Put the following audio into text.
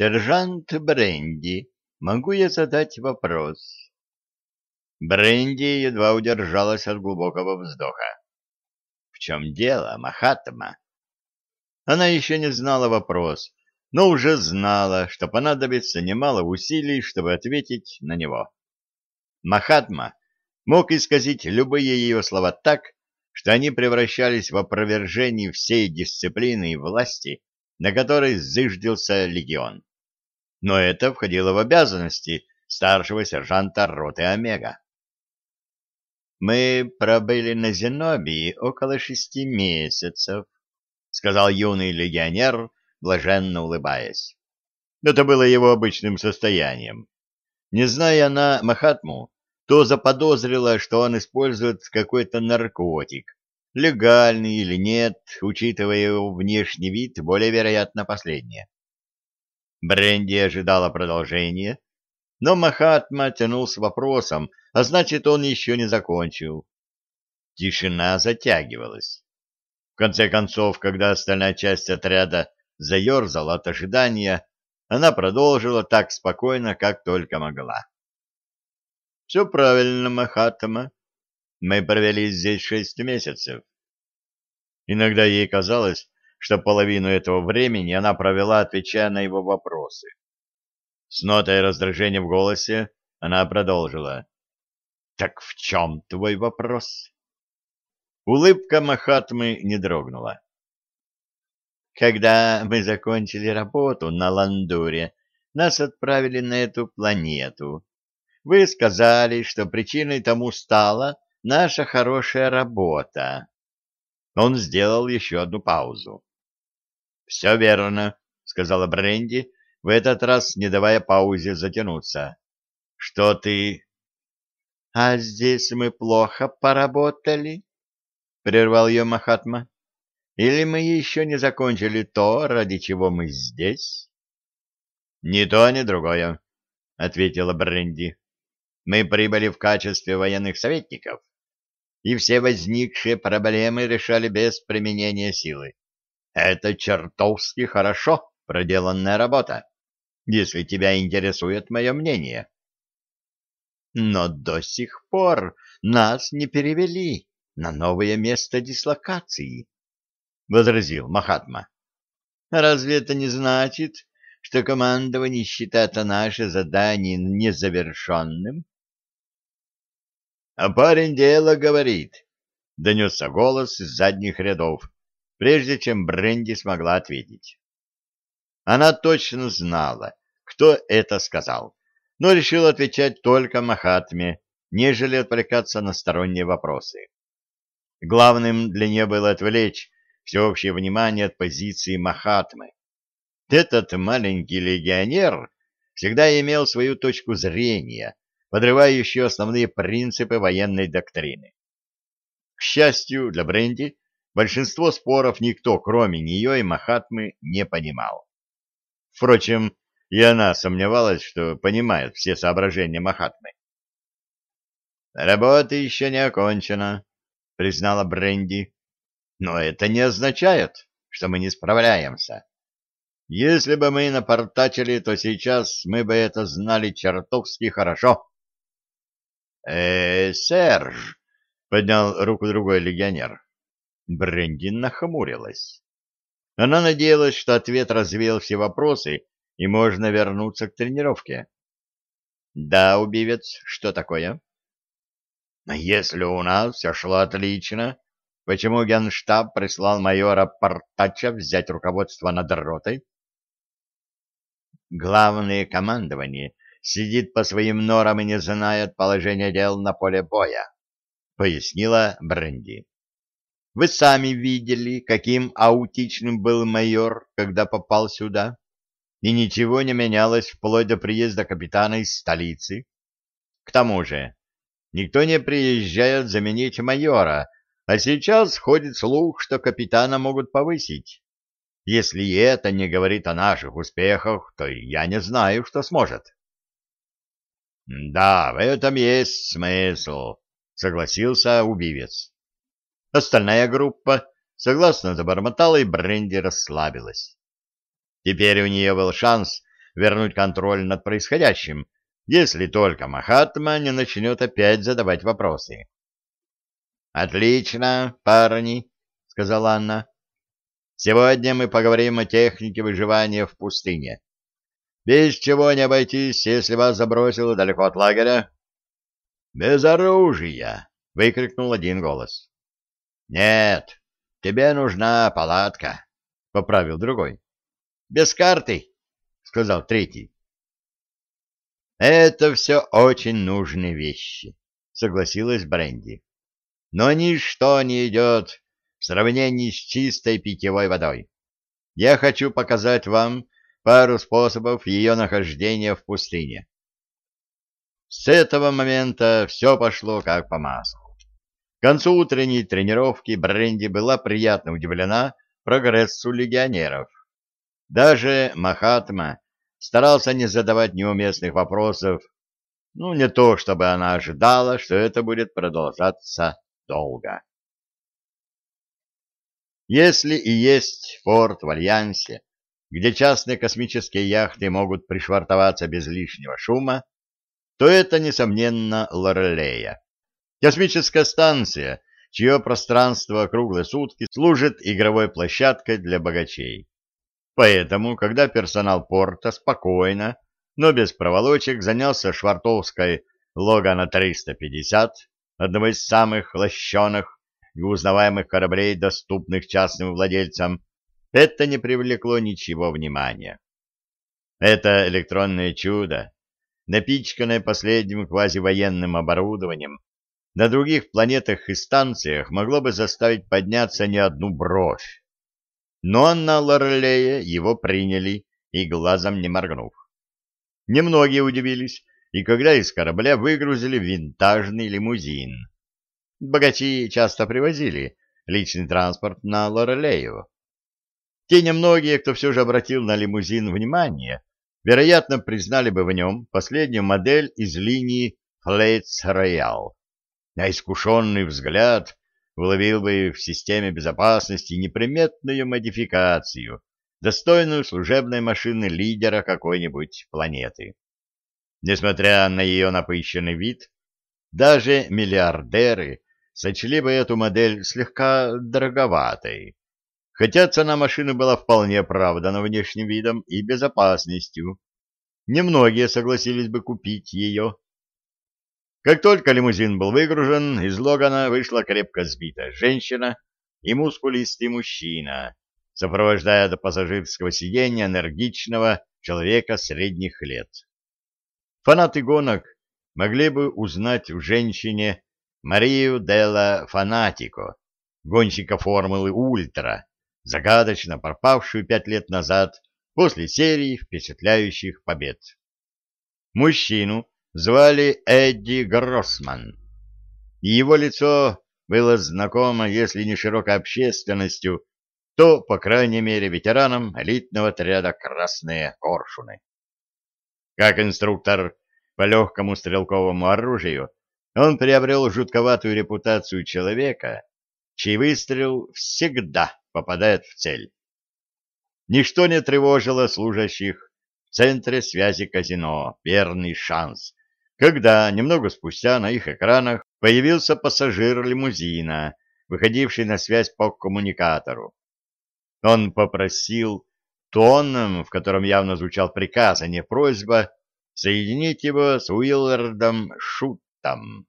Сержант Бренди, могу я задать вопрос? Бренди едва удержалась от глубокого вздоха. В чем дело, Махатма? Она еще не знала вопрос, но уже знала, что понадобится немало усилий, чтобы ответить на него. Махатма мог исказить любые ее слова так, что они превращались в опровержение всей дисциплины и власти, на которой зыждился легион. Но это входило в обязанности старшего сержанта роты Омега. «Мы пробыли на Зенобии около шести месяцев», — сказал юный легионер, блаженно улыбаясь. Это было его обычным состоянием. Не зная она Махатму, то заподозрила, что он использует какой-то наркотик. Легальный или нет, учитывая его внешний вид, более вероятно последнее. Бренди ожидала продолжения, но Махатма тянул с вопросом, а значит, он еще не закончил. Тишина затягивалась. В конце концов, когда остальная часть отряда заерзала от ожидания, она продолжила так спокойно, как только могла. Все правильно, Махатма. Мы провели здесь шесть месяцев. Иногда ей казалось, что половину этого времени она провела, отвечая на его вопросы. С нотой раздражения в голосе она продолжила. «Так в чем твой вопрос?» Улыбка Махатмы не дрогнула. «Когда мы закончили работу на Ландуре, нас отправили на эту планету, вы сказали, что причиной тому стала наша хорошая работа. Он сделал еще одну паузу. «Все верно», — сказала Бренди, в этот раз не давая паузе затянуться. «Что ты...» «А здесь мы плохо поработали?» — прервал ее Махатма. «Или мы еще не закончили то, ради чего мы здесь?» «Ни то, ни другое», — ответила Бренди. Мы прибыли в качестве военных советников, и все возникшие проблемы решали без применения силы. Это чертовски хорошо проделанная работа, если тебя интересует мое мнение. Но до сих пор нас не перевели на новое место дислокации, — возразил Махатма. Разве это не значит, что командование считает наше задание незавершенным? А парень дело говорит, — донесся голос из задних рядов, прежде чем Бренди смогла ответить. Она точно знала, кто это сказал, но решила отвечать только Махатме, нежели отвлекаться на сторонние вопросы. Главным для нее было отвлечь всеобщее внимание от позиции Махатмы. Этот маленький легионер всегда имел свою точку зрения, подрывающие основные принципы военной доктрины. К счастью для Бренди, большинство споров никто, кроме нее и Махатмы, не понимал. Впрочем, и она сомневалась, что понимает все соображения Махатмы. «Работа еще не окончена», — признала Бренди. «Но это не означает, что мы не справляемся. Если бы мы напортачили, то сейчас мы бы это знали чертовски хорошо э Серж!» — поднял руку другой легионер. Брендин нахмурилась. Она надеялась, что ответ развеял все вопросы, и можно вернуться к тренировке. «Да, убивец, что такое?» «Если у нас все шло отлично, почему генштаб прислал майора Портача взять руководство над ротой?» «Главное командование сидит по своим норам и не знает положения дел на поле боя, — пояснила Бренди. Вы сами видели, каким аутичным был майор, когда попал сюда, и ничего не менялось вплоть до приезда капитана из столицы. К тому же, никто не приезжает заменить майора, а сейчас ходит слух, что капитана могут повысить. Если это не говорит о наших успехах, то я не знаю, что сможет. Да, в этом есть смысл, согласился убивец. Остальная группа согласно забормотала, и Бренди расслабилась. Теперь у нее был шанс вернуть контроль над происходящим, если только Махатма не начнет опять задавать вопросы. «Отлично, парни», — сказала Анна. «Сегодня мы поговорим о технике выживания в пустыне. Без чего не обойтись, если вас забросило далеко от лагеря?» «Без оружия!» — выкрикнул один голос. «Нет, тебе нужна палатка», — поправил другой. «Без карты», — сказал третий. «Это все очень нужные вещи», — согласилась Бренди. «Но ничто не идет в сравнении с чистой питьевой водой. Я хочу показать вам пару способов ее нахождения в пустыне. С этого момента все пошло как по маслу. К концу утренней тренировки Бренди была приятно удивлена прогрессу легионеров. Даже Махатма старался не задавать неуместных вопросов, ну, не то чтобы она ожидала, что это будет продолжаться долго. Если и есть порт в Альянсе, где частные космические яхты могут пришвартоваться без лишнего шума, то это, несомненно, Лорелея. Космическая станция, чье пространство круглые сутки служит игровой площадкой для богачей. Поэтому, когда персонал порта спокойно, но без проволочек занялся швартовской Логана 350, одного из самых лощеных и узнаваемых кораблей, доступных частным владельцам, это не привлекло ничего внимания. Это электронное чудо напичканное последним квазивоенным оборудованием, на других планетах и станциях могло бы заставить подняться не одну бровь. Но на Лорлее его приняли и глазом не моргнув. Немногие удивились, и когда из корабля выгрузили винтажный лимузин. Богачи часто привозили личный транспорт на Лорелею. Те немногие, кто все же обратил на лимузин внимание, вероятно, признали бы в нем последнюю модель из линии Флейтс Роял. А искушенный взгляд уловил бы в системе безопасности неприметную модификацию, достойную служебной машины лидера какой-нибудь планеты. Несмотря на ее напыщенный вид, даже миллиардеры сочли бы эту модель слегка дороговатой хотя цена машины была вполне оправдана внешним видом и безопасностью. Немногие согласились бы купить ее. Как только лимузин был выгружен, из Логана вышла крепко сбитая женщина и мускулистый мужчина, сопровождая до пассажирского сиденья энергичного человека средних лет. Фанаты гонок могли бы узнать в женщине Марию Делла Фанатико, гонщика формулы «Ультра», загадочно пропавшую пять лет назад после серии впечатляющих побед. Мужчину звали Эдди Гроссман, и его лицо было знакомо, если не широкой общественностью, то, по крайней мере, ветеранам элитного отряда «Красные коршуны». Как инструктор по легкому стрелковому оружию, он приобрел жутковатую репутацию человека, чей выстрел всегда попадает в цель. Ничто не тревожило служащих в центре связи казино «Верный шанс», когда немного спустя на их экранах появился пассажир лимузина, выходивший на связь по коммуникатору. Он попросил тоном, в котором явно звучал приказ, а не просьба, соединить его с Уиллардом Шуттом.